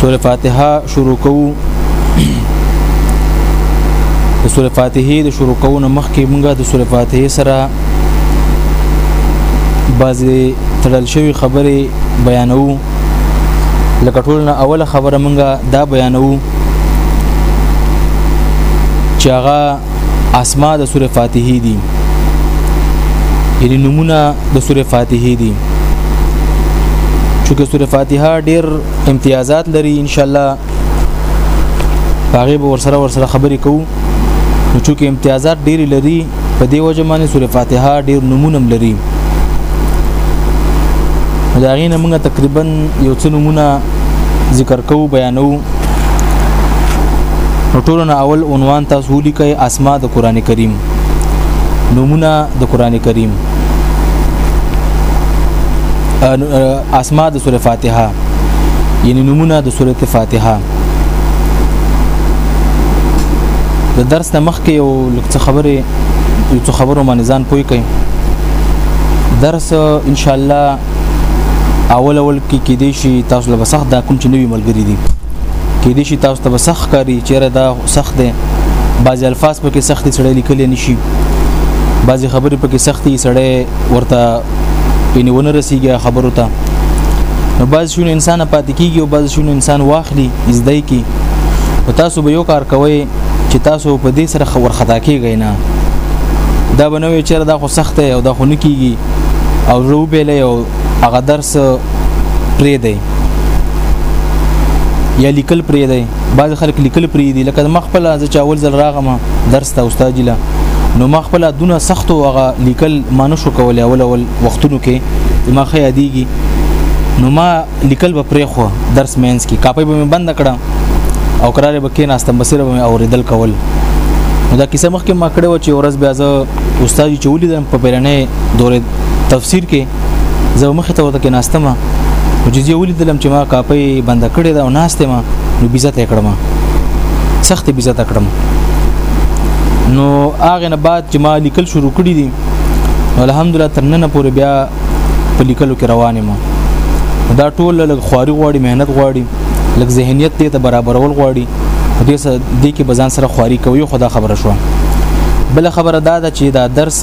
سوره فاتحه شروع کوو د سوره فاتحه د شروع کوو نه مخکې موږ د سوره فاتحه سره بعضې تړل شوی خبرې بیانو لکه ټول نه اوله خبره مونږه دا بیانو چې هغه اسماء د سوره فاتحه دي یعنی نمونه د سوره فاتحه دي چونکه سوره فاتحه ډیر امتیازات لري ان شاء الله هغه به ورسره ورسره خبرې کوو نو چونکه امتیازات ډیر لري په دې وجه باندې سوره فاتحه ډیر نمونه لري دا غینه موږ تقریبا یو څه نمونه ذکر کوو بیانو نو ټولو نه اول عنوان تاسو ولیکئ اسماء د قران کریم نمونه د قران کریم اسماء د سوره فاتحه یعنی نمونه د سوره فاتحه د درس نه مخکې یو لکه خبره یو څه خبرو باندې ځان پوي کړئ درس ان شاء الله اول اول کې کې دي شي تاسو له سخت دا کوم چې نوی ملګری دي کې دي شي تاسو ته سخت کاری چیرې دا سخت دي بعضی الفاظ په کې سختي سړی لیکل نه شي بعضی خبرې په کې سختي سړی ورته یعنی ونه رسیږي خبرو ته نو بعض شون انسان پاتې کیږي او بعض شون انسان واخلي زده کی او تاسو به یو کار کوئ چې تاسو په دې سره خبر خطا کیږئ نه دا بنوي چې دا خو سخت او دا خو نکیږي او رو به له یو هغه درس پرې دی یا لیکل پرې دی بعض خلک لیکل پرې دي لکه مخ په لاز چې اول ځل راغم درس ته استاد جلا نو مخ په دونه سخت او هغه لیکل مانو شو کولای اول اول وختونو کې ما خې یادېږي نو ما لیکل به پرې خو درس مینس کې کاپي به مې بند کړه او قرار به کې ناستم بسره به مې اوریدل کول نو دا کیسه مخکې ما کړې و چې ورځ بیا زه استاد چې ولیدم په پیرنې دورې تفسیر کې زه مخې ته ورته کې ناستم نو چې زه ولیدلم چې ما کاپي بند کړې دا او ناستم نو بیزت یې کړم سخت بیزت کړم نو هغه نه بعد چې ما لیکل شروع کړی دي الحمدلله تر نن پورې بیا په لیکلو کې روان یم دا ټول لږ خواري غواړي مهنت غواړي لږ ذهنیت دې ته برابرول غواړي دې سره دې کې بزان سره خواري کوي خدا خبره شو بل خبره دا ده چې دا درس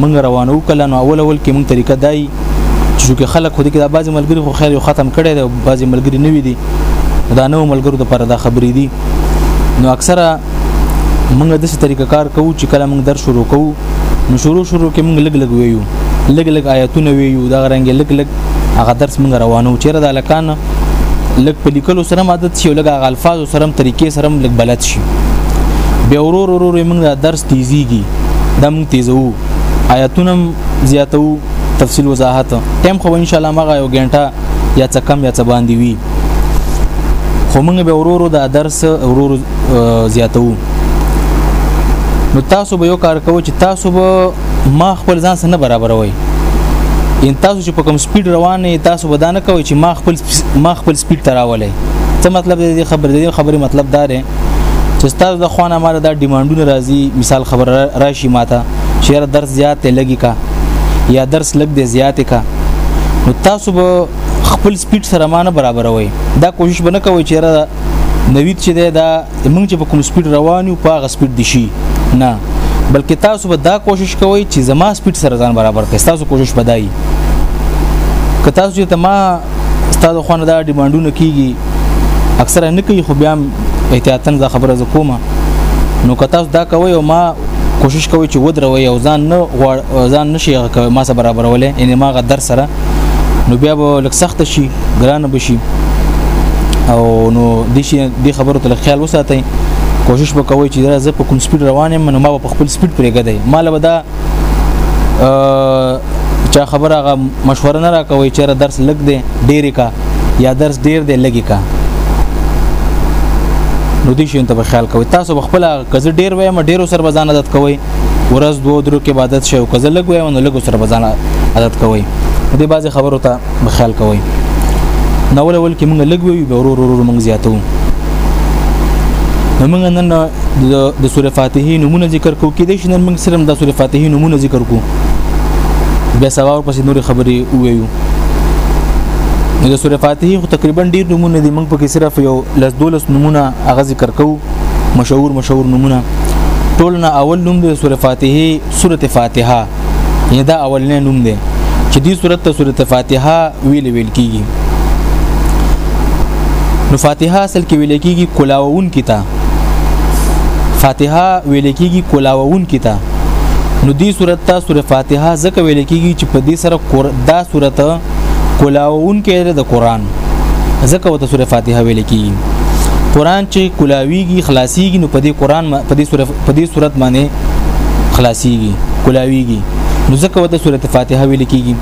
مونږ روانو کله نو اول اول کې مونږ طریقه دای چې خلک خو دې کې دا بعضي ملګری خو خیر ختم کړي دي بعضي ملګری نه وي دي دا نو ملګرو ته پر دا خبرې دي نو اکثره مونږ د څه طریقه کار کوو چې کله مونږ درس شروع کوو نو شروع شروع کې مونږ لګ لګ ویو لګ لګ آیاتونه ویو دا رنګ لګ لګ هغه درس موږ روانو چیرې د لکان لګ په لیکلو سره عادت شي لګ هغه الفاظ سره طریقې سره لګ بلد شي به ورور ورور موږ درس تیزیږي دم تیزو آیاتونه زیاتو تفصیل وضاحت ټیم خو ان شاء الله مغه یو غنټه یا څه کم یا څه باندې وي خو موږ به ورور د درس ورور زیاتو نو تاسو به یو کار کوئ چې تاسو به ما خپل ځان سره نه برابروي ان تاسو چې په کوم سپیډ روان یې تاسو ودانه کوي چې ما خپل ما خپل سپیډ تراولې څه مطلب دې خبر دې خبرې مطلب دا دی چې تاسو د خوانه مال دا ډیمانډونه راځي مثال خبر راشي ماته شعر درس زیات لګي کا یا درس لګ دې زیات کا نو تاسو به خپل سپیډ سره مان برابروي دا کوشش بنه کوي چې را نوید چې دا موږ چې په کوم سپیډ روان یو په هغه سپیډ دي شي نه بلکې تاسو به دا کوشش کوئ چې زما سپیډ سره ځان برابر کړئ تاسو کوشش بدایي که تاسو چې ما ستاسو خونه دا ډیمانډونه کیږي اکثره نه کوي خو بیا احتیاطاً دا خبره ز کومه نو که تاسو دا کوئ او ما کوشش کوئ چې ودروي او ځان نه ځان نشي ما سره برابرولې ان ما غدر سره نو بیا به لک سخت شي ګران بشي او نو د شي د خبرو تل خیال وساتئ کوشش وکوي چې زه په کوم سپیډ روان یم نو ما په خپل سپیډ پرېګدای مال به دا چا خبره غا مشوره نه راکوي چې درس لګ دی ډېری کا یا درس ډېر دی لګی کا نو دې شي ته په خیال کوي تاسو خپل کزه ډېر وایم ډېر سر بزان عادت کوي ورځ دوه درو کې عبادت شي او کزه لګ وایم نو لګ سر بزان عادت کوي دې بعضی خبرو ته خیال کوئ نو ول ول کې موږ لګوي به ورو ورو موږ زیاتو نو موږ نن د سوره فاتحه نمونه ذکر کو کې د شنن موږ سره د سوره فاتحه نمونه ذکر کو بیا سبا پسې نور خبرې وویو نو د سوره فاتحه خو تقریبا ډیر نمونه دي موږ پکې صرف یو لس دولس نمونه هغه ذکر کو مشهور مشهور نمونه ټولنا اول نوم د سوره فاتحه سوره فاتحه یې دا اولنې نوم دی چې دې صورت ته صورت فاتحه ویل ویل کیږي نو فاتحه اصل کې ویل کیږي کلاوون کیتا فاتحه ویل کیږي کلاوون کیتا نو دې صورت ته سورې فاتحه ځکه ویل کیږي چې په دې سره دا صورت کلاوون کې د قران ځکه وته سورې فاتحه ویل کیږي قران چې کلاویږي خلاصيږي نو په دې قران په دې سورې په دې صورت باندې خلاصيږي کولاويږي نو ځکه وته سورته فاتحه ویل کیږي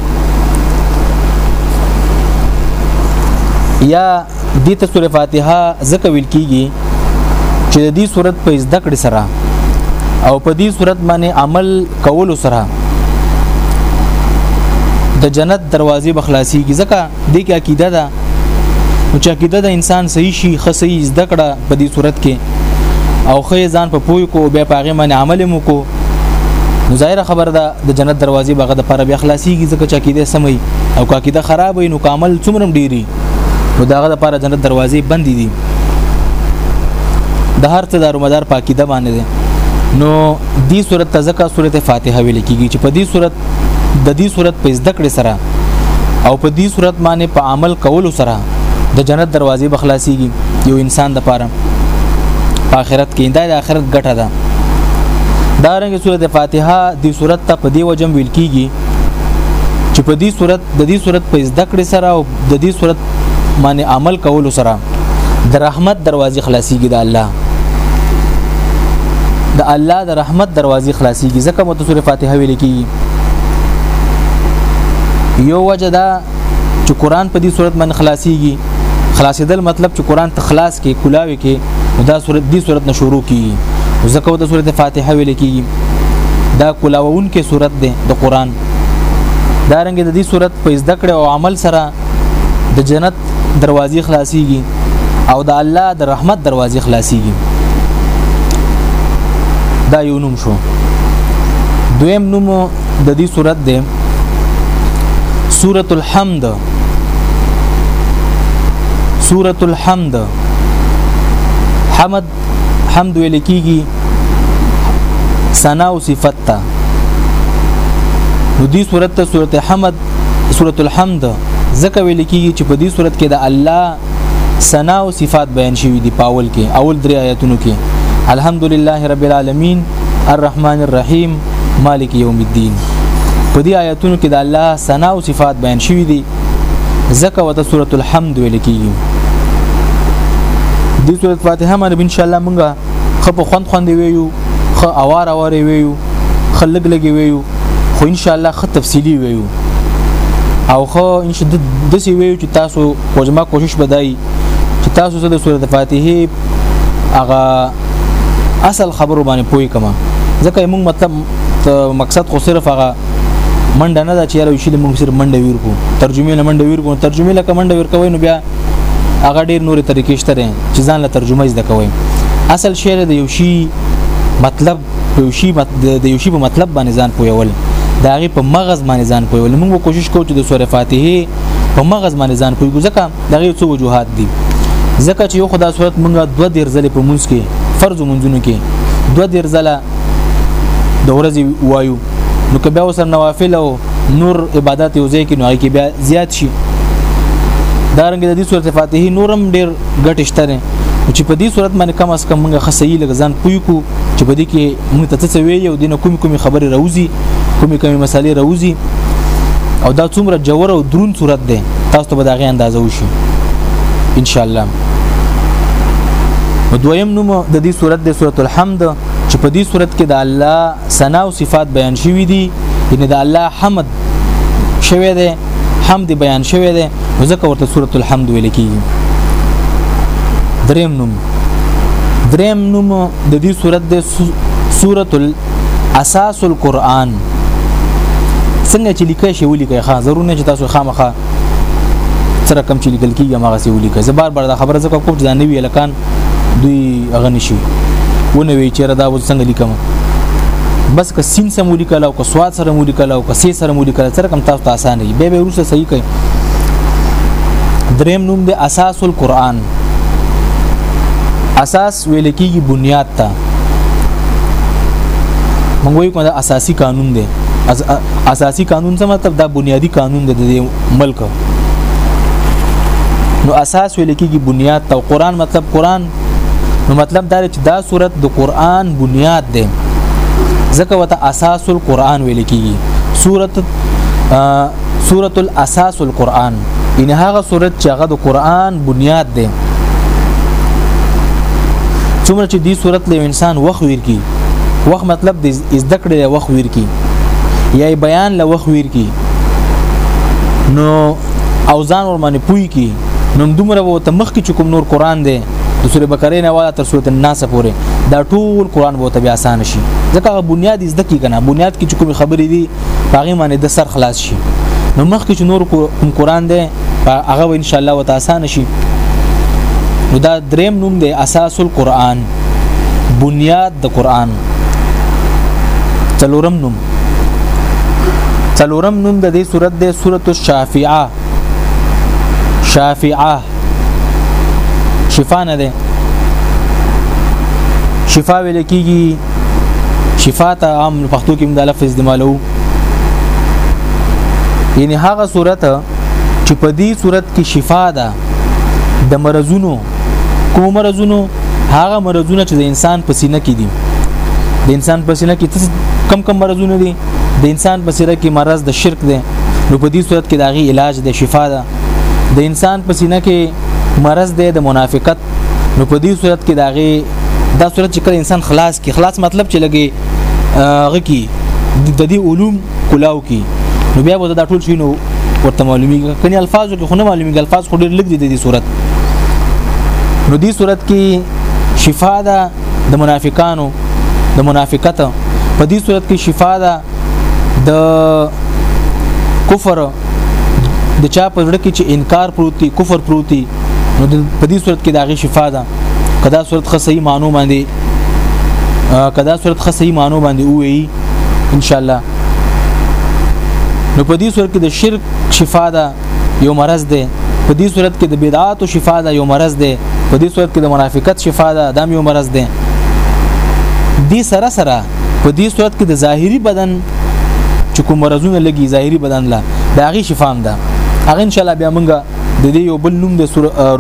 یا دې ته سورته فاتحه ځکه ویل کیږي چې د دې صورت په زده کړې سره او په دې صورت باندې عمل کولو سره د جنت دروازې بخلاصيږي ځکه دې کې عقیده ده او چې عقیده د انسان صحیح شي خصي زده کړه په دې صورت کې او خې ځان په پوي کو بیا پاغه من عمل مو کو نو ظاهر خبر ده د جنت دروازې بغه د پر بیا خلاصيږي ځکه چې عقیده سمي او عقیده خراب وي نو کامل څومره ډيري نو داغه د پر جنت دروازې بند دي د هر څه دارو مدار پاکیده باندې ده نو دی صورت تزکا صورت فاتحه ویل کیږي چې په دې صورت د دې صورت په زده کړې سره او په دې صورت باندې په عمل کولو سره د جنت دروازې بخلاصيږي یو انسان د پاره په آخرت کې دا د آخرت ګټه ده دا رنګ سورته فاتحه د صورت ته په دی وجم ویل کیږي چې په دې صورت د دې صورت په زده کړې سره او د دې صورت باندې عمل کولو سره د رحمت دروازې خلاصيږي د الله د الله د رحمت دروازې خلاصيږي ځکه مو سورې فاتحه ویل کی یو وجه دا چې قران په دې صورت باندې خلاصيږي خلاصېدل مطلب چې قران ته خلاص کې کلاوي کې دا صورت دې صورت نه شروع کی ځکه د سورې فاتحه ویل کی دا کلاوون کې صورت ده د قران دا رنګ د دې صورت په ذکر او عمل سره د جنت دروازې خلاصيږي او د الله د رحمت دروازې خلاصيږي دا یو نوم شو دویم نوم د دې صورت دی سورۃ الحمد سورۃ الحمد حمد حمد ویل کیږي ثنا او صفت ته نو دې صورت ته صورت حمد صورت الحمد ځکه ویل کیږي چې په دې صورت کې د الله ثنا او صفات بیان شوي دي پاول کې اول درې آیاتونو کې الحمدلله رب العالمین الرحمن الرحیم مالک یوم الدین په دې آیاتونو کې د الله ثنا او صفات بیان شوي دي زکه وته سورۃ الحمد ویل کیږي دې سورۃ فاتحه باندې ان شاء الله مونږه خپ خوند خوند ویو خ اوار اوار ویو خلګ لګي ویو خو ان شاء الله خ تفصیلی ویو او خو ان شاء الله د سی ویو چې تاسو کوجما کوشش بدای چې تاسو سره د سورۃ فاتحه هغه اصل خبرو باندې پوي کما ځکه موږ مطلب مقصد خو صرف هغه منډه نه ده چې یاره شي موږ سره منډه ویر کو ترجمه نه منډه ویر کو ترجمه لکه منډه ویر کوي نو بیا هغه ډیر نورې طریقې شته چې ځان له ترجمه زده کوي اصل شعر د یو شی مطلب یو شی د یو شی په مطلب باندې ځان پویول دا غي په مغز باندې ځان پویول موږ کوشش کوو چې د سورې فاتحه په مغز باندې ځان پویو ځکه دا غي څو وجوهات دي ځکه چې یو خدا صورت موږ دوه ډیر ځلې په مونږ کې فرض مونږونو کې دوه ډیر ځله د ورځې وایو نو که بیا وسره نوافل او نور عبادت یو ځای کې نو کې بیا زیات شي دا رنګ د دې سورته فاتحه نورم ډیر ګټ شته چې په دې صورت باندې کم از کم موږ خصيي لګزان پوي کو چې په دې کې موږ ته څه وی یو دینه کوم کوم خبره راوځي کوم کوم مسالې راوځي او دا څومره جوور او درون صورت ده تاسو ته به دا غي اندازه وشي ان شاء الله دویم نوم د دې صورت د سورۃ الحمد چې په دې صورت کې د الله ثنا او صفات بیان شوی دي یعنی د الله حمد شوی دی حمد بیان شوی دی نو ځکه ورته سورۃ الحمد ویل کیږي دریم نوم دریم نوم د دې سورۃ د سورۃ الاساس القرآن څنګه چې لیکه شی ولیکه ښا ضرور نه چې تاسو خامخه سره کم چې لیکل کیږي هغه سی ولیکه زه بار بار دا خبره زکه کوم چې دا نوی الکان دوی هغه نشي ونه وی چیرې دا وځ څنګه لیکم بس که سین سم ولیکل او که سواد سره ولیکل او که سی سره ولیکل سره کم تاسو ته اسانه وي به به روسه صحیح کوي دریم نوم د اساس القرآن اساس ویل کېږي بنیاد ته موږ وایو کوم اساسي قانون دی اساسي قانون څه مطلب دا بنیادی قانون دی د ملک نو اساس ویل کېږي بنیاد ته قرآن مطلب قرآن نو مطلب دا چې دا صورت د قرآن بنیاد دی ځکه وته اساس القرآن ویل کېږي صورت صورت الاساس القرآن ان هغه صورت چې هغه د قرآن بنیاد دی څومره چې دی صورت له انسان وخت ورکی وخت مطلب دی زده کړې له وخت ویر کی یا بیان له وخت ویر کی نو او ځان ور باندې پوي کی نو دومره وو ته مخ کې کوم نور قران دی د سوره بقره نه والا تر سوره الناس پورې دا ټول قران وو ته بیا آسان شي ځکه بنیاد زده کی کنه بنیاد کې کوم خبرې دي هغه باندې د سر خلاص شي نو مخ کې نور کوم قران دی هغه ان شاء الله وو ته آسان شي دا دریم نوم دی اساس القرآن بنیاد د قرآن څلورم نوم څلورم نوم د دې صورت د صورت الشافعه شافعه شفا نه ده شفا ویل کیږي شفا ته عام پښتو کې د لفظ استعمالو یعنی هغه صورت چې په دې صورت کې شفا ده د مرزونو کوم مرزونو هغه مرزونه چې د انسان په سینه کې دي د انسان په سینه کې کم کم مرزونه دي د انسان په سینه کې مرز د شرک دی نو په دې صورت کې داغي علاج د شفا ده د انسان په سینه کې مرز دی د منافقت نو په دې صورت کې داغي دا صورت چې کله انسان خلاص کی خلاص مطلب چې لګي غکی د دې علوم کلاو کی نو بیا به دا ټول شي نو ورته معلومی کني الفاظو کې خونه معلومی الفاظ خو ډیر لګ دي د دې صورت نو دې صورت کې شفا ده د منافقانو د منافقت په دې صورت کې شفا ده د کفر د چا په وړ کې چې انکار پروتي کفر پروتي نو په دې صورت کې داغه شفا ده کدا صورت خصي مانو باندې کدا صورت خصي مانو باندې وې ان شاء الله نو په دې صورت کې د شرک شفا ده یو مرض ده په دې صورت کې د بدعات او شفا ده یو مرض ده په دې صورت کې د منافقت شفا ده دا یو مرض ده دې سره سره په دې صورت کې د ظاهري بدن چې کوم مرزونه لګي ظاهري بدن لا دا غي شفام ده هغه ان شاء الله بیا مونږه د دې یو بل نوم د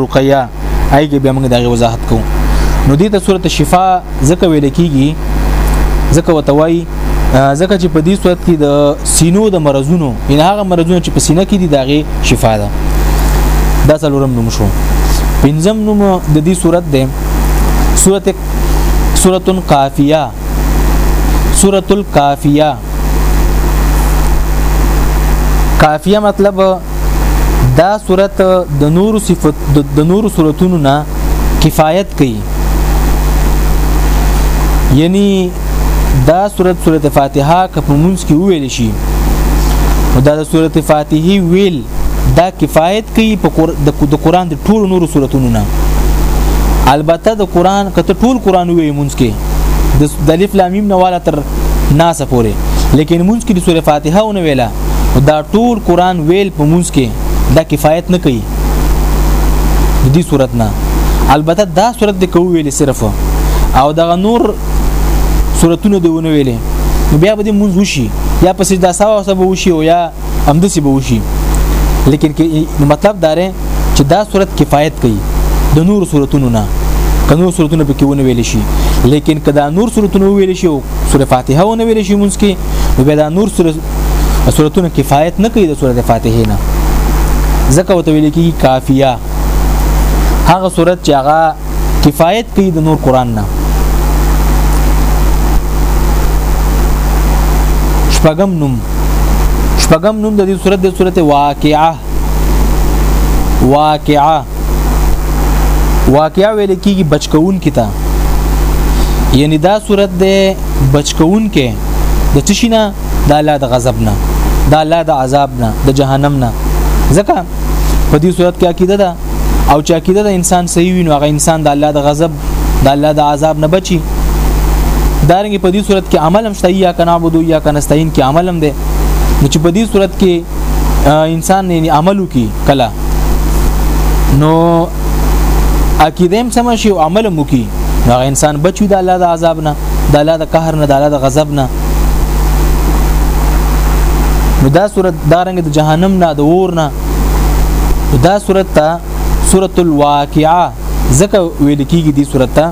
رقیه هاي کې به موږ دغه وضاحت کوو نو دې ته سورته شفا ځکه ویل کیږي ځکه وتوي ځکه چې په دې صورت کې د سینو د مرزونو ان هغه مرزونه چې په سینه کې دي دغه شفا ده دا څلورم نوم شو پنځم نوم د دې صورت ده صورت صورت قافیه صورت القافیه قافیه مطلب دا صورت د نور صفت د نور صورتونو نه کفایت کوي یعنی دا صورت صورت فاتحه که په مونږ کې ویل شي دا د صورت فاتحه ویل دا کفایت کوي په د قران د ټولو نور صورتونو نه البته د قران کته ټول قران وی مونږ کې د الف لام میم نه والا تر ناسه پورې لیکن مونږ کې د سوره فاتحه ونه ویله دا ټول قران ویل په مونږ کې دا کفایت نه کوي د دې صورت نه البته دا صورت د کو ویل صرف او دغه نور صورتونه دی ونه ویلې نو بیا به د مونږ وشي یا په سجدا سوا سبا وشي او یا همدسي به وشي لیکن کې مطلب داره چې دا صورت کفایت کوي د نور صورتونو نه کنو صورتونه به کې ونه ویل شي لیکن کدا نور صورتونه ویل شي او سوره فاتحه ونه ویل شي مونږ کې نو بیا دا نور سورتونه کفایت نه کوي د سورت فاتحه نه ځکه وته ویل کېږي کافیه هغه سورت چې هغه کفایت کوي د نور قران نه شپږم نوم شپږم نوم د دې سورت د سورت واقعه واقعه واقعه ویل کېږي بچکون کتاب یعنی دا صورت د بچکون کې د څه شي نه د الله د غضب نه د الله د عذاب نه د جهنم نه ځکه په دې صورت کې عقیده ده او چې عقیده د انسان صحیح وي نو هغه انسان د الله د غضب د الله د عذاب نه بچي دارنګ په دې صورت کې عمل هم شته یا کنا عبدو یا کنا استعين کې عمل هم ده نو چې په دې صورت کې انسان یې عملو کې کلا نو عقیده هم سم شي او عمل هم وکړي نو انسان بچو د الله د عذاب نه د الله د قهر نه د الله د غضب نه نو دا صورت دا رنګ د جهنم نه د اور نه دا صورت ته سورۃ الواقعه زکه ویل کیږي دی سورته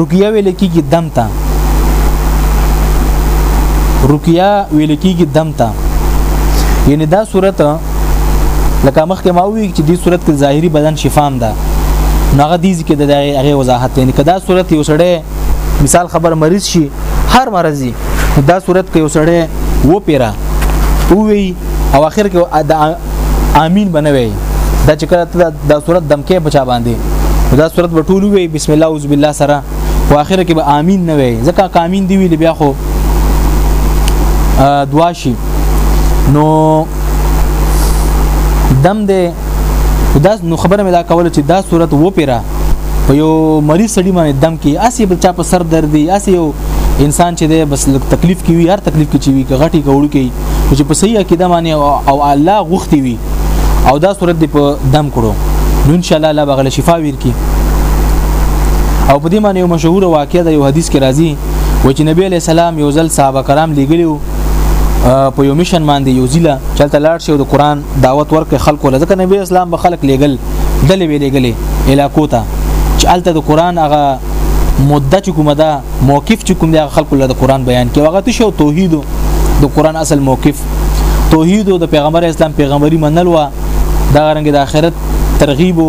رقیه ویل کېږي دم ته رقیه ویل کېږي دم ته یعنی دا صورت لکه مخکې ما وی چې دې صورت کې ظاهري بدن شفام ده نغه دې کې د هغه وضاحت یعنی کدا صورت یو سړی مثال خبر مریض شي هر مرضی دا صورت کې یو سړی و پیرا او وی او اخر کې امين بنوي دا چې کله ته د صورت دمکه بچا باندې دا صورت وټول وي بسم الله اعوذ بالله سره او اخر کې به امين نه وي ځکه کامين دی ویل بیا خو دعا شي نو دم دې دا نو خبره مې دا کوله چې دا صورت و پیرا په یو مریض سړی باندې دم کې اسی بل چا په سر درد دی اسی یو انسان چې دی بس تکلیف کې وي هر تکلیف کې چې وي غټي کوړو کې چې په صحیح عقیده باندې او الله غوښتي وي او دا صورت دی په دم کړو نو ان شاء الله الله بغل شفا ویر کی او په دې باندې یو مشهور واقعه ده یو حدیث کې راځي و چې نبی علی سلام یو ځل صحابه کرام لګلیو په یو میشن باندې یو ځله چلته لاړ شو د قران دعوت ورکړ خلکو لکه نبی اسلام به خلک لګل دلې ویلې ګلې علاقو ته چې الته د قران هغه مدت کومه ده موقف چې کوم دی خلکو له قران بیان کې وغه شو توحید د قران اصل موقف توحید د پیغمبر اسلام پیغمبري منل و دا رنګ د آخرت ترغیب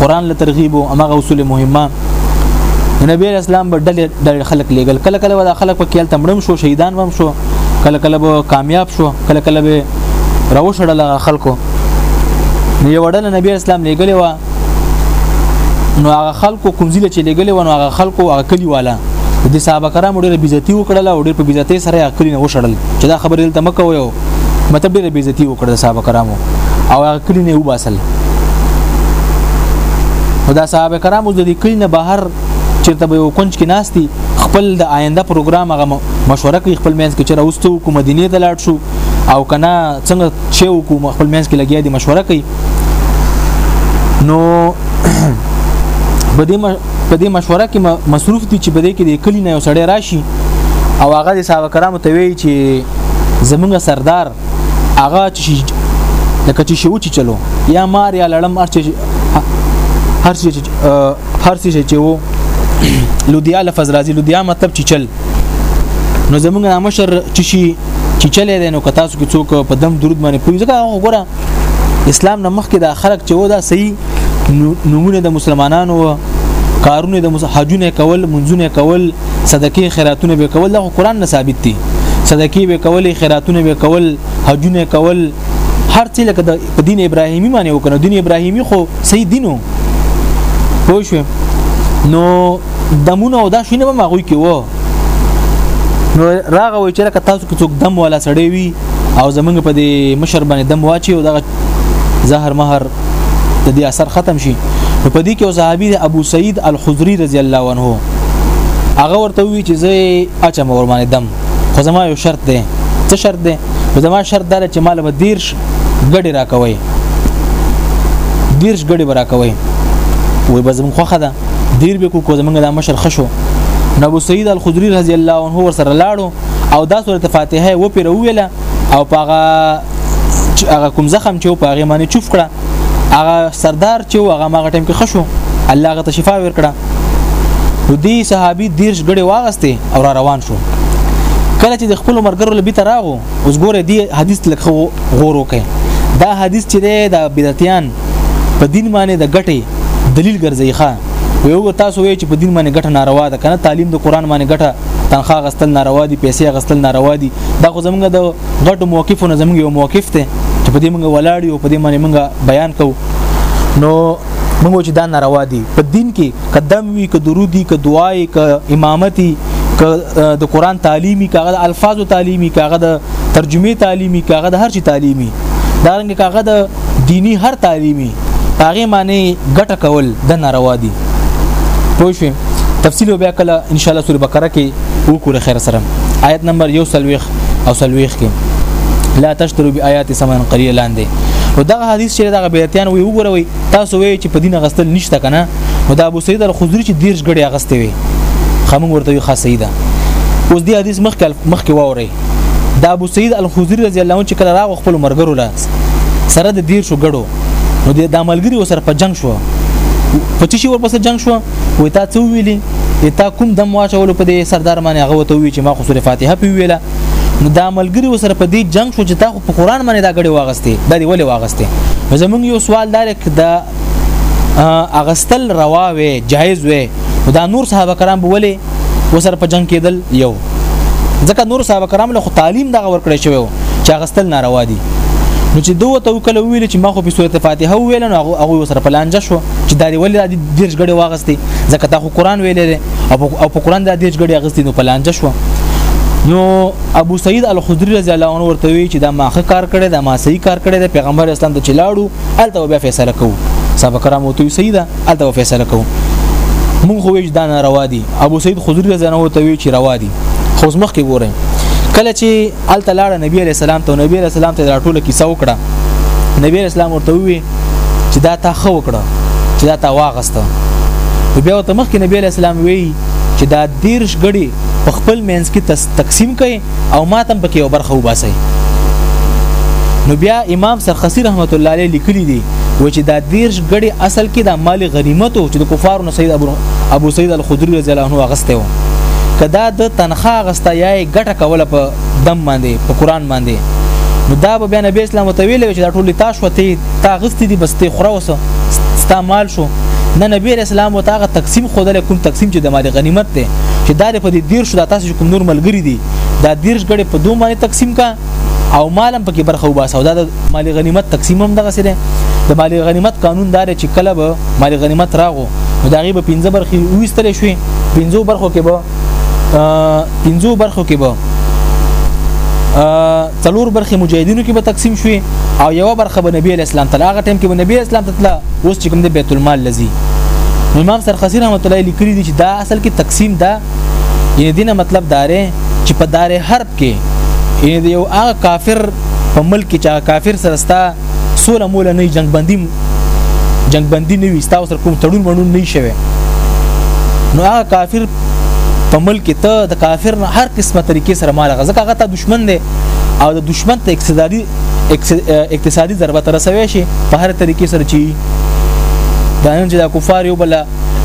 قران له ترغیب او هغه اصول مهمه نبی اسلام به ډل خلک لګل کله کله ودا خلک په کېل تمړم شو شهیدان وم شو کله کله به کامیاب شو کله کله به راوشړل خلکو نو یو ډل نبی اسلام لګلې و نو هغه خلکو کوم ځله چې لګلې ونه هغه خلکو هغه کلی والا د صحابه کرامو ډېر بیزتی وکړل او ډېر په بیزتی سره هغه کلی نه وشړل چې دا خبرې دلته مکه ویو مطلب ډېر بیزتی وکړل صحابه کرامو او هغه کلی نه وباسل خدا صحابه کرامو د دې کلی نه بهر چیرته به کونج کې ناشتي خپل د آینده پروګرام هغه مشوره کوي خپل مینس کې چې راوستو کو مدینه ته لاړ شو او کنا څنګه چې کو خپل مینس کې لګیا دي مشوره کوي نو په دې په دې مشوره کې مصروف دي چې په دې کې د کلی نه یو سړی راشي او هغه د صحابه کرامو ته وی چې زمونږ سردار هغه چې لکه چې شو چې چلو یا مار یا لړم هر چې هر چې هر چې چې وو لودیا لفظ راځي لودیا مطلب چې چل نو زمونږ مشر چې شي چې چلې دی نو که تاسو کې څوک په دم درود باندې پوي ځکه وګوره اسلام نه مخکې دا خلک چې و دا صحیح نمونه د مسلمانانو و کارونه د حجونه کول منځونه کول صدقې خیراتونه به کول دا قرآن نه ثابت دي صدقې به کول خیراتونه به کول حجونه کول هر څه لکه د دین ابراهیمی باندې وکړو دین ابراهیمی خو صحیح دینو پوه شو نو دمونه او دا شینه ما غوي کې وو نو راغه وای چې لکه تاسو کې څوک دم ولا سړی وي او زمونږ په دې مشر باندې دم واچي او دغه زهر مهر د دې اثر ختم شي نو په دې کې او صحابي د ابو سعید الخضری رضی الله عنه هغه ورته وی چې زه اچم ور باندې دم خو زما یو شرط دی څه شرط دی زما شرط دا چې مال به دیرش ګډي راکوي دیرش ګډي راکوي وې به زموږ خوخه ده دیر به کو کو زمونږ د مشر خشو نبو سید الخدری رضی الله عنه ور سره لاړو او دا سورته فاتحه و پیره ویله او پاغه هغه کوم زخم چې په هغه باندې چوف کړه هغه سردار چې هغه ماغه ټیم کې خشو الله غته شفا ورکړه ودي صحابي دیرش غړي واغسته او را روان شو کله چې د خپل مرګرو لبي تراغو اوس ګوره دی حدیث لکه غورو کوي دا حدیث چې د بدعتيان په دین باندې د غټي دلیل ګرځي ښا ویو تاسو وی چې په دین باندې ګټه ناروا ده کنه تعلیم د قران باندې ګټه تنخواه غستل ناروا دي پیسې غستل ناروا دي دا خو زمونږ د غټو موقفونو زمونږ یو موقف ته چې په دې مونږ ولاړ یو په دې باندې مونږ بیان کوو نو مونږ چې دا ناروا دي په دین کې قدم وی ک درودي ک دعای ک امامتي ک د قران تعلیمي کاغه د الفاظو تعلیمي کاغه د ترجمه تعلیمي کاغه د هر شي تعلیمي دا رنګ کاغه د دینی هر تعلیمی هغه معنی ګټه کول د ناروا دي پوه شئ تفصیل بیا کله ان شاء الله سوره بقره کې وکړو خیر سره آیت نمبر 1 سلويخ او سلويخ کې لا تشترو بیاات سمن قلیلا لاندې نو دا حدیث چې دا بیاتیان وی وګوروي تاسو وی چې په دین غستل نشته کنه نو دا ابو سعید الخدری چې دیرش غړي غستې وي خمو ورته وی خاصه سیدا اوس دې حدیث مخکې مخکې ووري دا ابو سعید الخدری رضی الله عنه چې کله راغ خپل مرګرو لا سره د دیر شو ګړو نو د عملګری وسره په جنگ شو په چې ورپسې جنگ شو وې تا څه ویلي تا کوم دم واچول په دې سردار باندې هغه ته وی چې ما خو سورې فاتحه پی ویله نو دا ملګری وسره په دې جنگ شو چې تا خو په قران باندې دا غړي واغستې دا دی ولې واغستې زمونږ یو سوال دار دا اغستل روا وي جایز وي دا نور صحابه کرام بوله وسره په جنگ کېدل یو ځکه نور صاحب کرام له تعلیم دغه ورکړی شوی و چې غستل ناروا دي نو چې دوه تو کله ویل چې ما خو په سورته فاتحه ویل نو هغه هغه سره پلانجه شو چې داري ولې د دیرش غړي واغستې ځکه تا خو قران ویلې او په قران د دیرش غړي اغستې نو پلانجه شو نو ابو سعید الخدری رضی الله عنه ورته وی چې دا ماخه کار کړي دا ما صحیح کار کړي د پیغمبر اسلام د چلاړو الته بیا فیصله کوو صاحب کرام وته سیدا هلته به فیصله کوو مونږ خو ویج دا نه روا دي ابو سعید خضری رضی الله عنه وی چې روا دي خو مخ کې ګورئ کله چې هلته لاړ نبی علی السلام ته نبی علی السلام ته راټوله کیسه وکړه نبی علی السلام ورته وی چې دا تا خو وکړه چې دا تا واغسته بیا ورته مخ کې نبی علی السلام وی چې دا دیرش غړي په خپل مینس کې تقسیم کړي او ما تم پکې یو برخه وباسي نو بیا امام سرخسی رحمت الله علیه لیکلی دی و چې دا دیرش غړي اصل کې د مال غنیمت او چې د کفارو سید ابو ابو سید الخدری رضی الله عنه اغسته و کدا د تنخوا غستا یا ګټه کوله په دم باندې په قران باندې نو دا به بیا نبی اسلام ته ویل چې دا ټول تاسو ته تا غستی دی بس ته خره وسه ستا مال شو نه نبی اسلام وتاغه تقسیم خود له کوم تقسیم چې د مال غنیمت ته چې دا په دې دیر شو د تاسو چې کوم نور ملګری دي دا دیرش غړي په دوه باندې تقسیم کا او مالم پکې برخه وباسه او دا د مال غنیمت تقسیم هم دغه سره د مال غنیمت قانون دار چې کله به مال غنیمت راغو نو دا غي به پنځه برخې وستل شوې پنځو برخو کې به پنځو برخو کې به څلور برخې مجاهدینو کې به تقسیم شوې او یو برخه به نبی اسلام ته هغه ټیم کې به نبی اسلام ته تله اوس چې کوم د بیت المال لذي امام سرخسی رحمت الله لیکلی دی چې دا اصل کې تقسیم دا یعنی دینه مطلب داره چې په دار حرب کې یعنی یو هغه کافر په ملک کې چې کافر سره ستا سوله مولا نه جنگ بندي جنگ بندي نه وي ستا سره کوم تړون مړون نه شوي نو هغه کافر په ملک ته د کافر نه هر قسمه طریقې سره مال غزه هغه ته دشمن دی او د دشمن ته اقتصادي اقتصادي ضربه تر رسوي شي په هر طریقې سره چی دا نن چې د کفار یو بل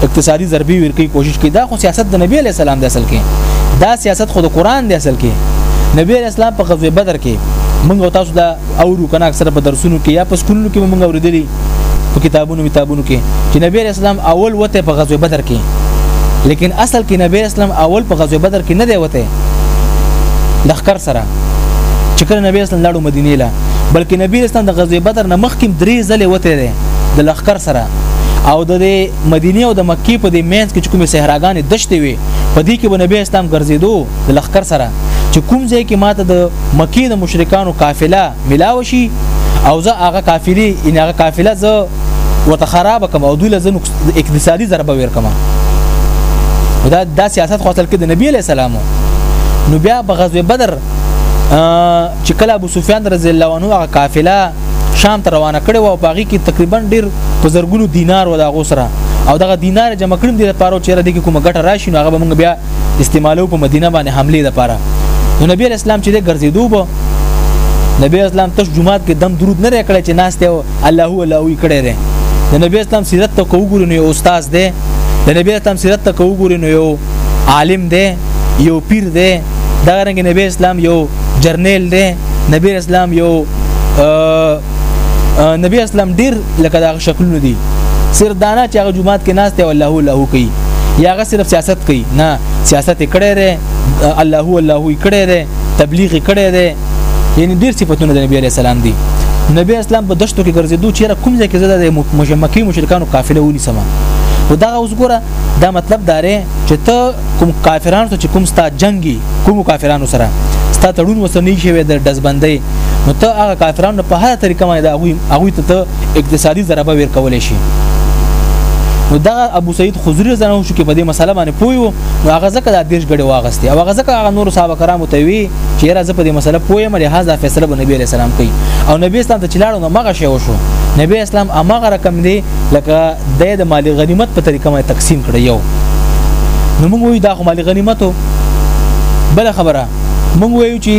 اقتصادي ضربې ورکوي کوشش کوي دا خو سیاست د نبی علی السلام د اصل کې دا سیاست خو د قران د اصل کې نبی علی السلام په غزوه بدر کې موږ تاسو دا اورو کنه اکثر په درسونو کې یا په سکولونو کې موږ اوریدلی په کتابونو کتابونو کې چې نبی علی السلام اول وته په غزوه بدر کې لیکن اصل کې نبی اسلام اول په غزوه بدر کې نه دی وته لخر سره چې کله نبی اسلام لاړو مدینه له بلکې نبی اسلام د غزوه بدر نه مخکې درې ځله وته دی د لخر سره او د مدینه او د مکې په دې مینځ کې کومې صحراګانې دشتې وي په دې کې به نبی اسلام ګرځېدو د لخر سره چې کوم ځای کې ماته د مکې د مشرکانو قافله ملاو شي او زه هغه قافله ان هغه قافله زه وته خراب کوم او دوی له اقتصادي ضربه ور کوم دا دا سیاست خو اصل کې د نبی علی السلام نو بیا په غزوه بدر چې کله ابو سفیان رضی الله عنه هغه قافله شام ته روانه کړي او باغی کې تقریبا ډیر په زرګونو دینار و دا غوسره او دغه دینار جمع کړم دي لپاره چې را دي کومه ګټه راشي نو هغه به موږ بیا استعمالو په مدینه باندې حمله لپاره نو نبی اسلام چې د ګرځېدو به نبی اسلام تش جمعات کې دم درود نه کړی چې ناس ته الله هو الله وی کړی دی د نبی اسلام سیرت ته کوګوري نو یو استاد دی د نبی اسلام سیرت ته کوګوري نو یو عالم دی یو پیر دی دا رنګ نبی اسلام یو جرنیل دی نبی اسلام یو نبی اسلام ډیر لکه دا شکلونه دي صرف دانا چې هغه جمعات کې ناس ته الله له کوي یا هغه صرف سیاست کوي نه سیاست کړي ره الله الله کړي ره تبلیغ کړي ره یعنی ډیر صفاتونه د نبی علی السلام دي نبی اسلام په دشتو کې ګرځېدو چې را کوم ځای کې زده د مجمکی مشرکانو قافله ونی سما خو دا اوس ګوره دا مطلب داره چې ته کوم کافرانو ته چې کوم ستا جنگي کوم کافرانو سره ستا تړون وسنی شوی د دزبندۍ نو ته هغه کافرانو په هر طریقه باندې هغه هغه ته ته اقتصادي ضربه ور کولې شي نو دا ابو سعید خضری زنه شو کې په دې مسله باندې پوي وو نو هغه ځکه د دیش غړي واغستي او هغه ځکه هغه نور صاحب کرامو ته وی چې راز په دې مسله پوي مله هاذا فیصله به نبی رسول الله کوي او نبی اسلام ته چلاړو نو مغه شی وشو نبی اسلام امغه رقم دی لکه د مالی غنیمت په طریقه باندې تقسیم کړی یو نو موږ وی دا خو مالی غنیمتو بل خبره مونږ ویو چې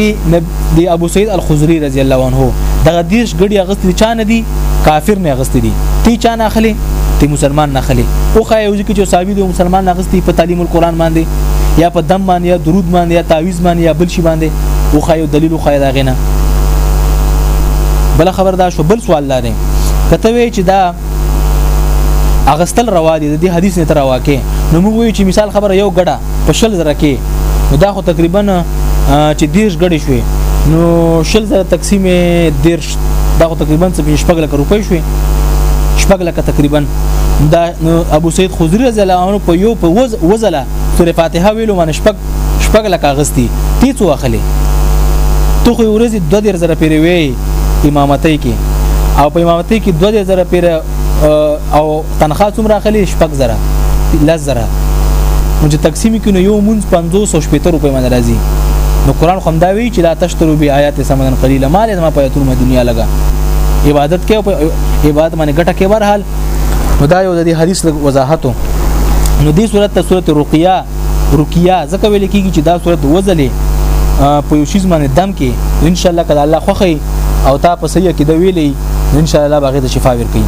د ابو سعید الخضری رضی الله عنه دغه دیش غړي اغستې چا نه دي کافر نه اغستې دي تی چا نه اخلي تی مسلمان نه اخلي او خا یو ځکه چې صحابي د مسلمان نه اغستې په تعلیم القرآن باندې یا په دم باندې یا درود باندې یا تعویز باندې یا بل شي باندې او خا یو دلیل خو دا غنه بل خبر دا شو بل سوال لاره کته وی چې دا اغستل روا دي د دې حدیث نه تر واکه نو موږ وی چې مثال خبره یو غړه په شل زره کې نو دا خو تقریبا چې دیرش غړي شوي نو شل زره تقسیم دیرش دا خو تقریبا څه شپږ لک روپۍ شوي شپږ لک تقریبا دا نو ابو سید خضری رضی الله عنه په یو په وزله سورې فاتحه ویلو باندې شپږ شپږ لک اغستی تی څو اخلي تو خو ورځي 2000 پیری وی امامتۍ کې او په امامتۍ کې 2000 پیری او تنخواه څومره اخلي شپږ زره لس زره نو چې تقسیم کې نو یو مونږ 50 او شپېته روپۍ باندې راځي نو قران خو دا وی چې لا تشترو بی آیات سمنن قلیلا مال ما په یتون دنیا لګا عبادت کې عبادت باندې ګټه کې ورحال نو دا یو د حدیث وضاحتو نو دې صورت ته صورت رقیه رکیه ځکه ویل کېږي چې دا صورت وځلې په یو شیز باندې دم کې ان شاء الله کله الله خوخی او تا په صحیح کې دا ویلې ان شاء الله باغې ته شفا ورکړي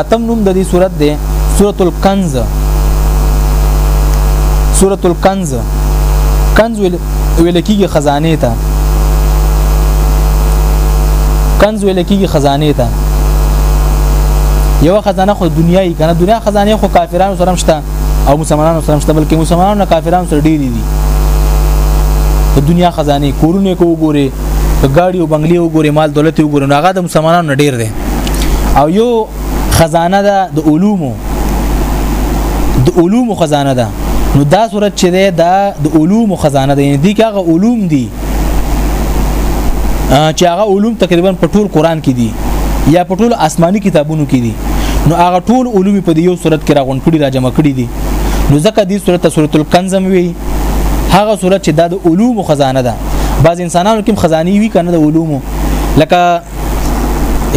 اتم نوم د دې صورت دی سورۃ الکنز سورۃ الکنز کنز ویل ویل کېږي خزانه ته کنز ویل کېږي خزانه ته یو خزانه خو دنیاي کنه دنیا خزانه خو کافرانو سره مشته او مسلمانانو سره مشته بلکې مسلمانانو نه کافرانو سره ډېری دي د دنیا خزانه کورونه کو وګوره ګاډي او بنگلي وګوره مال دولت وګوره هغه د مسلمانانو ډېر دی او یو خزانه ده د علومو د علومو خزانه ده نو دا صورت چې ده د علومو خزانه ده یعنی دي هغه علوم دي چې هغه علوم تقریبا په ټول قران کې دي یا په ټول آسماني کتابونو کې دي نو هغه ټول علوم په یو صورت کې راغون کړي را جمع کړي دي نو ځکه دې صورت ته سورۃ الکنزم وی هغه صورت چې د علوم خزانه ده بعض انسانانو کې خزاني وی کنه د علوم لکه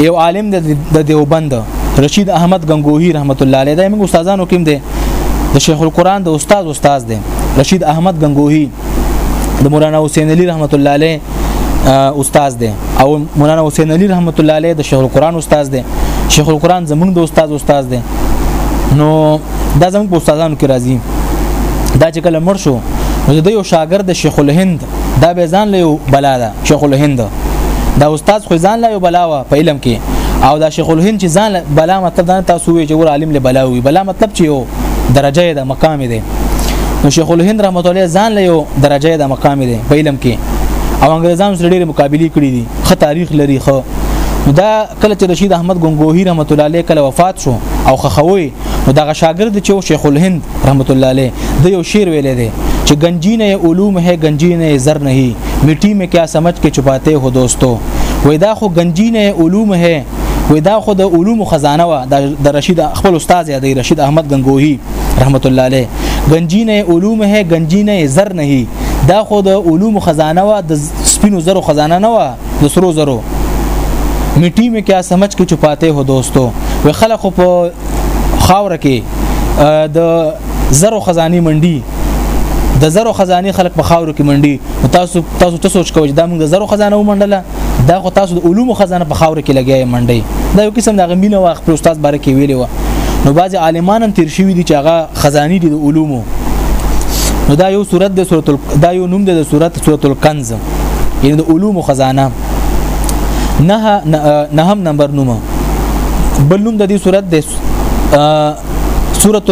یو عالم د دیوبند رشید احمد غنگوهی رحمت الله علیه د موږ استادانو کې دی د شیخ القرآن د استاد استاد دی رشید احمد غنگوهی د مولانا حسین علي رحمت الله علیه استاد دی او مولانا حسین علي رحمت الله علیه د شیخ القرآن استاد دی شیخ القرآن زمونږ د استاد استاد دی نو دا زمونږ په استادانو کې راځي دا چې کله مړ شو نو د یو شاګرد شیخ الهند دا به ځان له بلا ده شیخ الهند دا استاد خو ځان له بلا و په علم کې او دا شیخ الهند چې ځان بلا مطلب دا تاسو وی چې ور عالم له بلا وي بلا مطلب چې یو درجه ده مقام ده نو شیخ الهند رحمت الله ځان له یو درجه ده مقام ده په علم کې او انګريزانو سره ډېر مقابله کړې دي خه تاریخ لري خه دا کله چې رشید احمد ګنگوهی رحمت الله علیه کله وفات شو او خخوي نو دغه شاګرد چې شیخ الهند رحمت الله علیه د یو شعر ویلې دی چې گنجی نه علوم ہے گنجی نه زر نہیں مٹی میں کیا سمجھ کے چھپاتے ہو دوستو وای دا خو گنجی نه علوم ہے وې دا خو د علوم خزانه و د رشید خپل استاد دی رشید احمد غنگوهی رحمت الله علیه گنجی نه علوم ہے گنجی نه زر نه دا خو د علوم خزانه و د سپینو زرو خزانه نه و د سرو زرو میټی می کیا سمجھ کې چپاته هو دوستو و خلکو په خاور کې د زرو خزانی منډي د زرو خزانی خلک په خاورو کې منډي تاسو تاسو ته سوچ کوئ دا موږ د زرو خزانه ومنډله دا خو تاسو د علوم خزانه په خاور کې لګیای منډي دا یو قسم د غمینه واخ په استاد باره کې ویلی و نو بعضی عالمان هم تیر شوی دي چې هغه خزانی دي د علومو نو دا یو صورت د صورت دا یو نوم د صورت صورت الکنز یعنی د علوم خزانه نه نه هم نمبر نوم بل نوم د دې صورت د صورت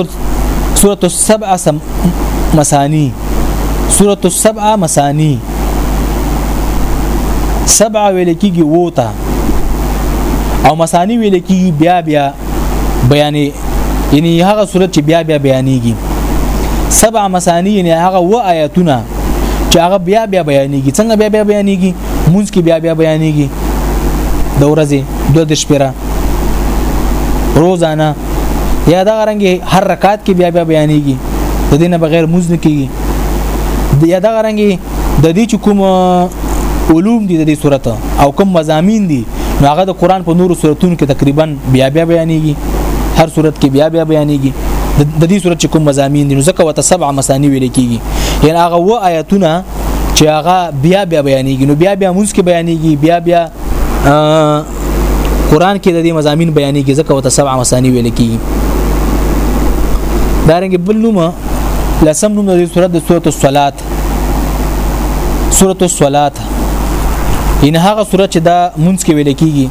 صورت السبع مثانی صورت السبع مثانی سبع ویل کېږي وو ته او مثانی ویل کېږي بیا بیا بیانې یعنی هغه صورت چې بیا بیا بیانېږي سبع مثانی یعنی هغه و آیاتونه چې هغه بیا بیا بیانېږي څنګه بیا بیا بیانېږي مونږ کې بیا بیا بیانېږي د ورځې دوه د شپې را روزانه یا دا رنګ هر رکعت کې بیا بیا بیانېږي د دینه بغیر مونږ نه کېږي د یاده غرنګي د دې چې کوم علوم دي د دې صورت او کوم مزامین دي نو هغه د قران په نورو صورتونو کې تقریبا بیا بیا بیانېږي هر صورت کې بیا بیا بیانېږي د دې صورت چې کوم مزامین دي نو ځکه وته سبع مسانی ویل کېږي یعنی هغه و آیاتونه چې هغه بیا بیا بیانېږي نو بیا بیا مونږ کې بیانېږي بیا بیا قران کې د دې مزامین بیانې کې ځکه وته سبع مسانی ویل کیږي دارنګ بل نوم لسم نوم د سورۃ د سورۃ الصلات سورۃ الصلات ان هغه سورۃ چې دا مونږ کې ویل کیږي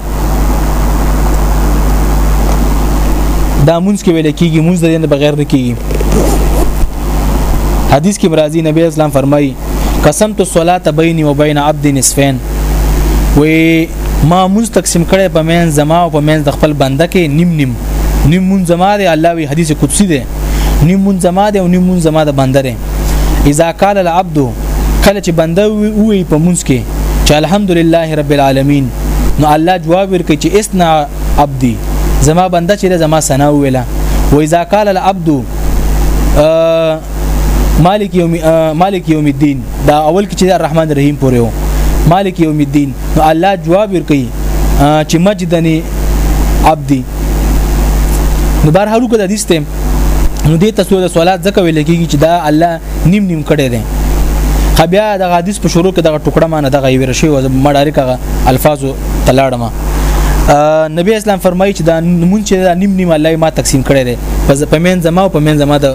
دا مونږ کې ویل کیږي مونږ د دې بغیر نه کیږي حدیث کې مرাজি نبی اسلام فرمایي قسمت الصلاه بيني وبين عبد نصفين وي ما موږ تقسیم کړي په مین زما او په مین د خپل بنده کې نیم نیم نیم مون زما دی الله وی حدیث قدسی دی نیم مون زما دی او نیم مون زما د بنده دی اذا قال العبد کله چې بنده وی په مونږ کې چې الحمدلله رب العالمین نو الله جواب ورکړي چې اسنا عبدي زما بنده چې زما ثنا ویلا و اذا قال العبد مالک یوم مالک یوم الدین دا اول کې چې الرحمن الرحیم پورې وو مالک یوم الدین نو الله جواب ورکړي چې مجدنی عبدی نو بهر حالو کې د حدیث ته نو دې تاسو د صلات ځکه ویل کېږي چې دا الله نیم نیم کړي دي بیا د حدیث په شروع کې دغه ټوکړه معنی دغه یې ورشي او مډاریک الفاظ تلاړم نبی اسلام فرمایي چې دا مونږ چې نیم نیم الله ما تقسیم کړي دي پس په مین زما او په مین زما د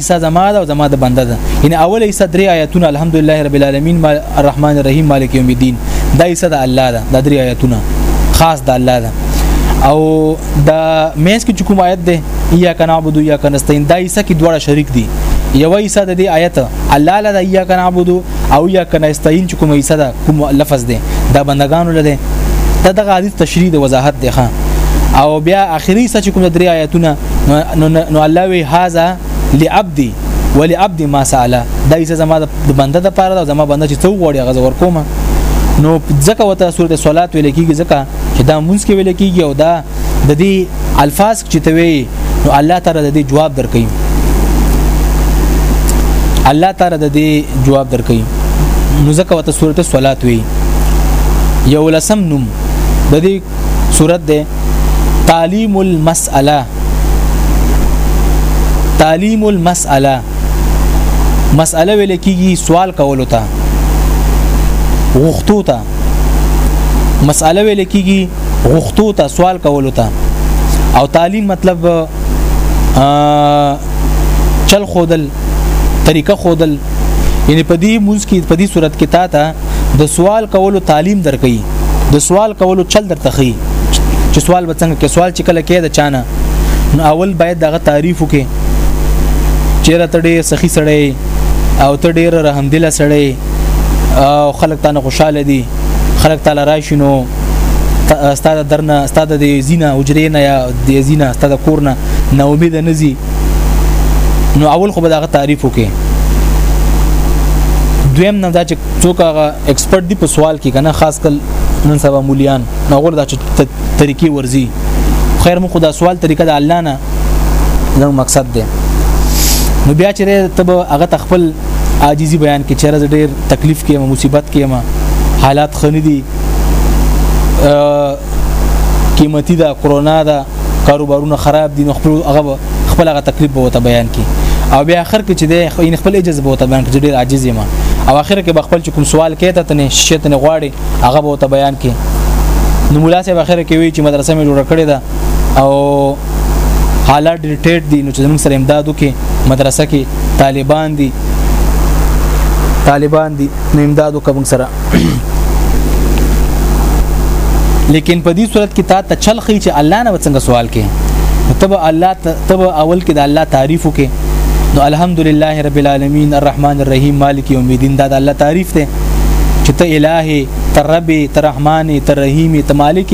حصہ زما ده او زما د بنده ده یعنی اوله حصہ درې آیاتونه الحمدلله رب العالمین الرحمن الرحیم مالک یوم الدین دا حصہ د الله ده د درې آیاتونه خاص د الله ده او د مېز کې کوم آیت ده یا کنا عبد یا کنا استین دا حصہ کې دواړه شریک دي یو حصہ د دې آیت الله لا یا کنا عبد او یا کنه استعین چې کومه حصہ ده کوم لفظ ده دا بندگانو لده دا دغه حدیث تشریح د وضاحت دی ښا او بیا اخیری حصہ چې کوم درې آیاتونه نو الله وی هاذا لعبدی ولعبد ما سال دا حصہ زما د بنده د پاره دا زما بنده چې تو غوړي غزه ورکوم نو ځکه وته سورته صلات ویل کیږي ځکه چې دا مونږ کې ویل کیږي او دا د دې الفاظ چې ته وی نو الله تعالی د دې جواب درکې الله تعالی د دې جواب درکې نو ځکه وته سورته صلات وی یو لسم نوم د دې صورت ده تعلیم المسأله تعلیم المسأله مسأله ویل کیږي سوال کولو ته غوښتو ته مساله ویل کیږي غوښتو ته سوال کولو ته او تعلیم مطلب چل خودل طریقه خودل یعنی په دې موږ کې په دې صورت کې تا ته د سوال کولو تعلیم درکې د سوال کولو چل درته خي چې سوال به څنګه کې سوال چې کله کې د چانه نو اول باید دغه تعریف وکې چیرې ته ډېر سخی سړی او ته ډېر رحم دل سړی او خلک تانه خوشاله دي خلک تعالی راشي نو استاد درنه استاد د زینه اجرې نه یا د زینه استاد کورنه نو امید نه زی نو اول خو به دا تعریف وکې دویم نه دا چې څوک هغه ایکسپرت دی په سوال کې کنه خاص کل نن سبا مولیان نو غول دا چې طریقې ورزي خیر مو خدا سوال طریقه د الله نه زموږ مقصد دی نو بیا چې تب هغه تخپل عاجزي بیان کې چیرې ډېر تکلیف کې ما مصیبت کې ما حالات خنې دي قیمتي ده کرونا ده کاروبارونه خراب دي نو خپل هغه خپل هغه تکلیف به وته بیان کې او بیا اخر کې چې ده خو خپل عجز به وته بیان کې ډېر عاجز یم او اخر کې بخپل چې کوم سوال کېته تنه شیت نه غواړي هغه به وته بیان کې نو مولا صاحب اخر کې وی چې مدرسې مې جوړ کړې ده او حالات ډېر ټیټ دي نو چې موږ سره امداد وکړي مدرسه کې طالبان دي طالبان دي نو امداد وکړي موږ سره لیکن په دې صورت کې تا ته چل خي چې الله نه وڅنګه سوال کې تب الله تب اول کې د الله تعریف وکې نو الحمدلله رب العالمین الرحمن الرحیم مالک یوم الدین دا د الله تعریف ته چې ته الهه تر رب تر رحمان تر رحیم تر مالک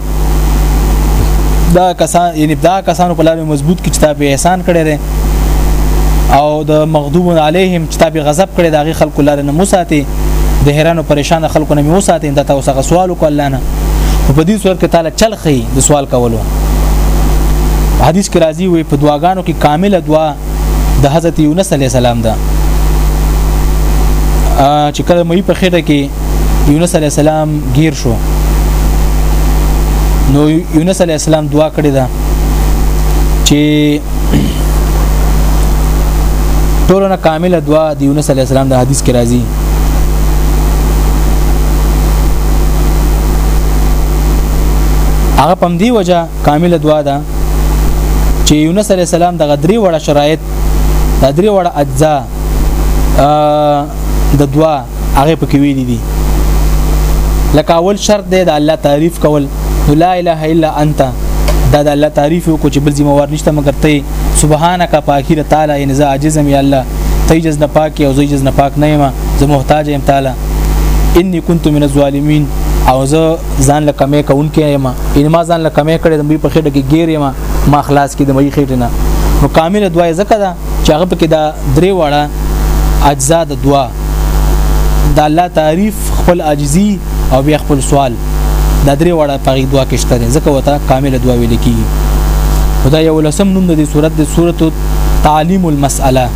دا کسان یعنی دا کسانو په لار مضبوط کی کتاب احسان کړي دي او د مغضوب علیهم کتاب غضب کړي دغه خلکو لار نه موساتي د حیران او پریشان خلکو نه موساتي د تاسو غ سوال وکړ الله نه په دې صورت کې تعالی چلخي د سوال کولو حدیث کې راځي وي په دعاګانو کې کامله دعا د حضرت یونس علی السلام ده چې کله مې په خېټه کې یونس علی السلام گیر شو نو یونس علی السلام دعا کړې ده چې ټولنه کامله دعا د یونس علی السلام د حدیث کې راځي هغه پم دی وجه کامله دعا ده چې یونس علی السلام د غدری وړه شرایط د غدری وړه اجزا د دعا هغه پکې ویلي دي لکه اول شرط دی د الله تعریف کول لا اله الا انت دا د الله تعریف کو چې بل ذمہ وار نشته مګر ته سبحانك پاکي ر تعالی ان ز عاجز یم یا الله ته جز نه پاک او زه جز نه پاک نه یم زه محتاج یم تعالی انی كنت من الظالمین او زه ځان له کمې کونکې یم ان ما ځان له کمې کړې د مې په خېټه کې ګیر یم ما خلاص کې د مې خېټه نه نو کامل دوای زکه ده چې هغه پکې دا درې واړه اجزا د دعا د الله تعریف خپل عاجزي او بیا خپل سوال دا درې واړه په دعا کې شته ځکه وته کامل دعا ویل کیږي خدا یو لسم نوم د دې صورت د صورت تعلیم المسأله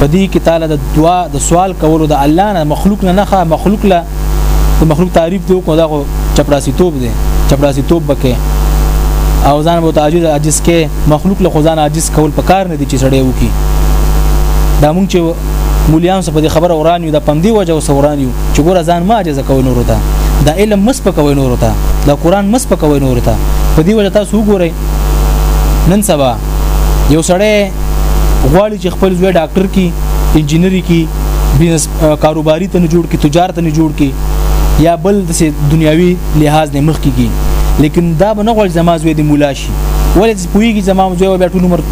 په دې کې تعالی د دعا د سوال کولو د الله نه مخلوق نه نه مخلوق له د مخلوق تعریف دی کو دا چپراسی توپ دی چپراسی توپ بکې او ځان به تعجز عجز کې مخلوق له خدان عاجز کول پکار نه دي چې سړی وکي دا مونږ چې مولیان څه په دې خبره وران یو د پمدی وجه اوس وران یو چې ګوره ځان ما عاجز کوي نور ته دا علم مس پکوي نور ته دا قران مس پکوي نور ته په دې وجه تاسو وګورئ نن سبا یو سړی غواړي چې خپل ځوی ډاکټر کی انجینری کی بزنس کاروباری ته نه جوړ کی تجارت نه جوړ کی یا بل د دنیاوی لحاظ نه مخ کیږي لیکن دا به نه غواړي زما زوی د مولا شي ولې چې پوېږي زما زوی به ټول عمر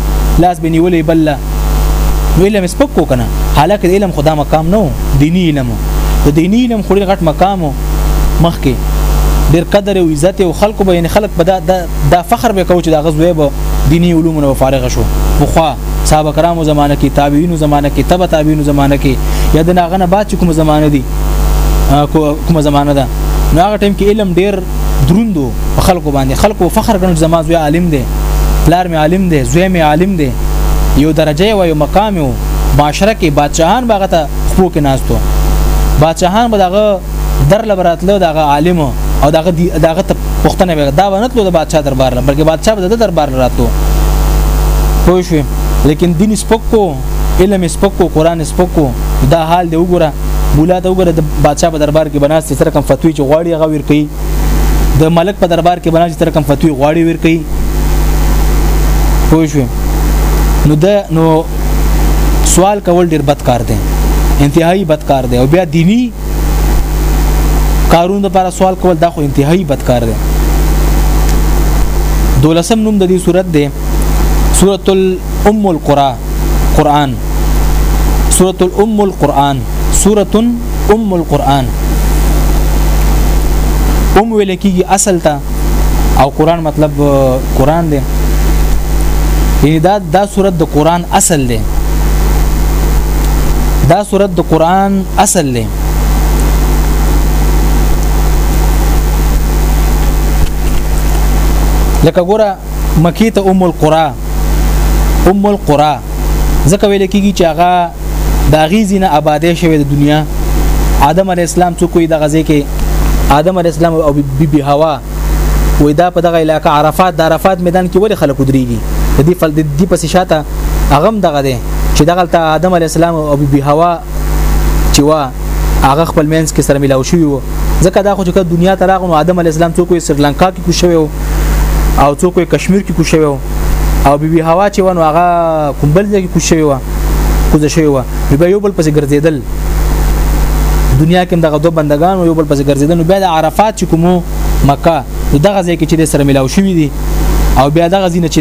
لاس به نیولې بل نو علم سپک کو کنه حالکه د علم خدا مقام نو دینی علم د دینی علم خوري غټ مقام مخکې ډېر قدر او عزت او خلکو به یعنی خلک په دا دا فخر به کوي چې دا غزوې به دینی علوم نه فارغ شو مخه صاحب کرامو زمانه کې تابعینو زمانه کې تبع تابعینو زمانه کې یا د ناغنه بعد کوم زمانه دي کوم زمانه ده نو هغه ټیم کې علم ډېر دروندو په خلکو باندې خلکو فخر کړو چې زما زوی عالم دی پلار مې عالم دی زوی مې عالم دی یو درجه و یو مقام و معاشره کې بادشاهان باغ ته خو کې ناستو بادشاهان به دغه در لبراتلو دغه عالم او دغه دغه پښتنه به دا ونتلو د بادشاہ دربار لپاره بلکې بادشاہ به د دربار راتلو پوه شو لیکن دین سپکو علم سپک کو قران سپک کو دا حال دی وګوره مولا ته وګوره د بادشاہ په دربار کې بناست تر کوم فتوی چې غواړي هغه ور کوي د ملک په دربار کې بناست تر کوم فتوی غواړي ور کوي پوه شو نو دا نو سوال کول ډیر بد کار دی انتهایی بد کار دی او بیا دینی کارون د لپاره سوال کول دا خو انتهایی بد کار دی دولسم نوم د دې صورت دی سورۃ الام القرآن قرآن سورۃ الام القرآن سورۃ ام القرآن ام ویل کیږي اصل ته او قرآن مطلب قرآن دی یعنی دا دا سورۃ د قرآن اصل دی دا سورۃ د قرآن اصل دی لکه ګوره مکی ته ام القرا ام القرا ځکه ویل کیږي چې هغه د غیزی نه آبادې شوې د دنیا آدم علی السلام څوک وي د غزې کې آدم علی السلام او بی بی حوا وې دا په دغه علاقې عرفات د عرفات میدان کې ولې خلک دريږي د دې فل د دې پسې شاته اغم دغه دی چې دغه آدم علی السلام او بی بی حوا چې وا هغه خپل مینس کې سره ملاو شوی وو ځکه دا خو چې دنیا ته راغلو آدم علی السلام څوک یې سریلانکا کې کوشوي او څوک یې کشمیر کې کوشوي او بیبي هوا چې ونه هغه کومبل ځای کې کوشوي و کوزه شوی و بیا یو بل پسې ګرځیدل دنیا کې دغه دوه بندگان یو بل پسې ګرځیدل بیا د عرفات چې کومو مکه دغه ځای کې چې سره ملاو شوی دي او بیا دغه ځینې چې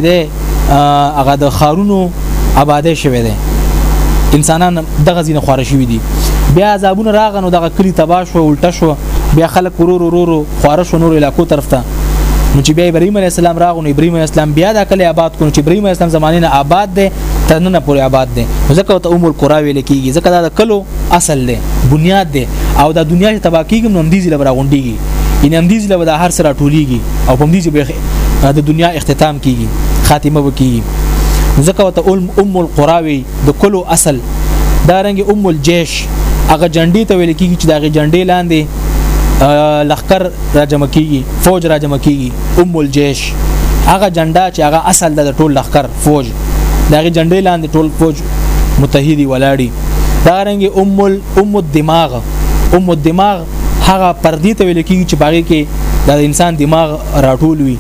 هغه د خارونو آبادې شوه دي انسانان دغه زینه خور شوی دي بیا عذابونه راغنو دغه کلی تباہ شو الټه شو بیا خلک ورور ورور خور شو نور علاقو طرف ته نو چې بیا ابراهيم عليه السلام راغون ابراهيم عليه السلام بیا د کلی آباد کړو چې ابراهيم عليه السلام زمانه نه آباد دي تر نن پورې آباد دي ځکه ته عمر قرا ویل کیږي ځکه دا د کلو اصل دی بنیاد دی او د دنیا چې تباہ کیږي نو هم دي زیله راغونډيږي ان هم دي زیله د هر سره ټوليږي او هم دي د دنیا اختتام کیږي خاتمه وکیږي ځکه وته علم ام القراوی د کلو اصل دا رنګ ام الجيش هغه جنډي ته ویل کیږي چې دغه جنډي لاندې لخر راجم کیږي فوج راجم کیږي ام الجيش هغه جنډا چې هغه اصل د ټول لخر فوج دغه جنډي لاندې ټول فوج متحدي ولاړي دا رنګ ام ام الدماغ ام الدماغ هغه پردې ته ویل کېږي چې باغې کې د انسان دماغ راټول وي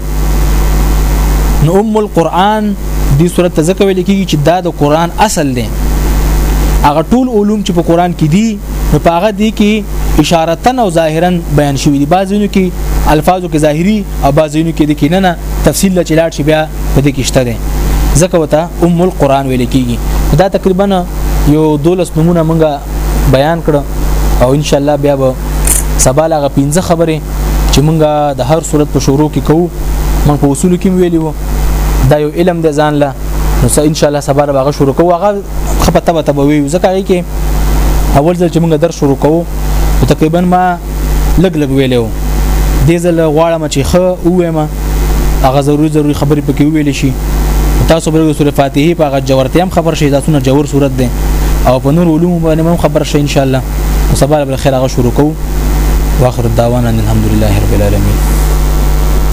نو ام القرآن دې صورت ته ځکه ویل کېږي چې دا د قرآن اصل دی هغه ټول علوم چې په قرآن کې دي نو په هغه دي کې اشارتا او ظاهرا بیان شوی دی بعضینو کې الفاظو کې ظاهری او بعضینو کې د کې نه نه تفصیل لا چلاټ شي بیا په دې کې شته دی ځکه وته ام القرآن ویل کېږي دا تقریبا یو دولس نمونه مونږه بیان کړ او ان شاء الله بیا به سبا لاغه پنځه خبرې چې مونږه د هر صورت په شروع کې کوو مونږ په اصول کې ویلی وو دا یو علم د ځان له نو ان شاء الله سبا به شروع کوو هغه خپه تبه تبه وي ځکه کې اول ځل چې مونږ درس شروع کوو تقریبا ما لګ لګ ویلې وو دې ځل غواړم چې خ وایم هغه ضروري ضروري خبرې پکې ویل شي تاسو به سورې فاتحه په هغه جوړتیا هم خبر شي تاسو نه جوړ صورت ده او په نور علوم باندې هم خبر شي ان شاء الله وسبا به خیر هغه شروع کوو واخر الدعوانا الحمد لله رب العالمين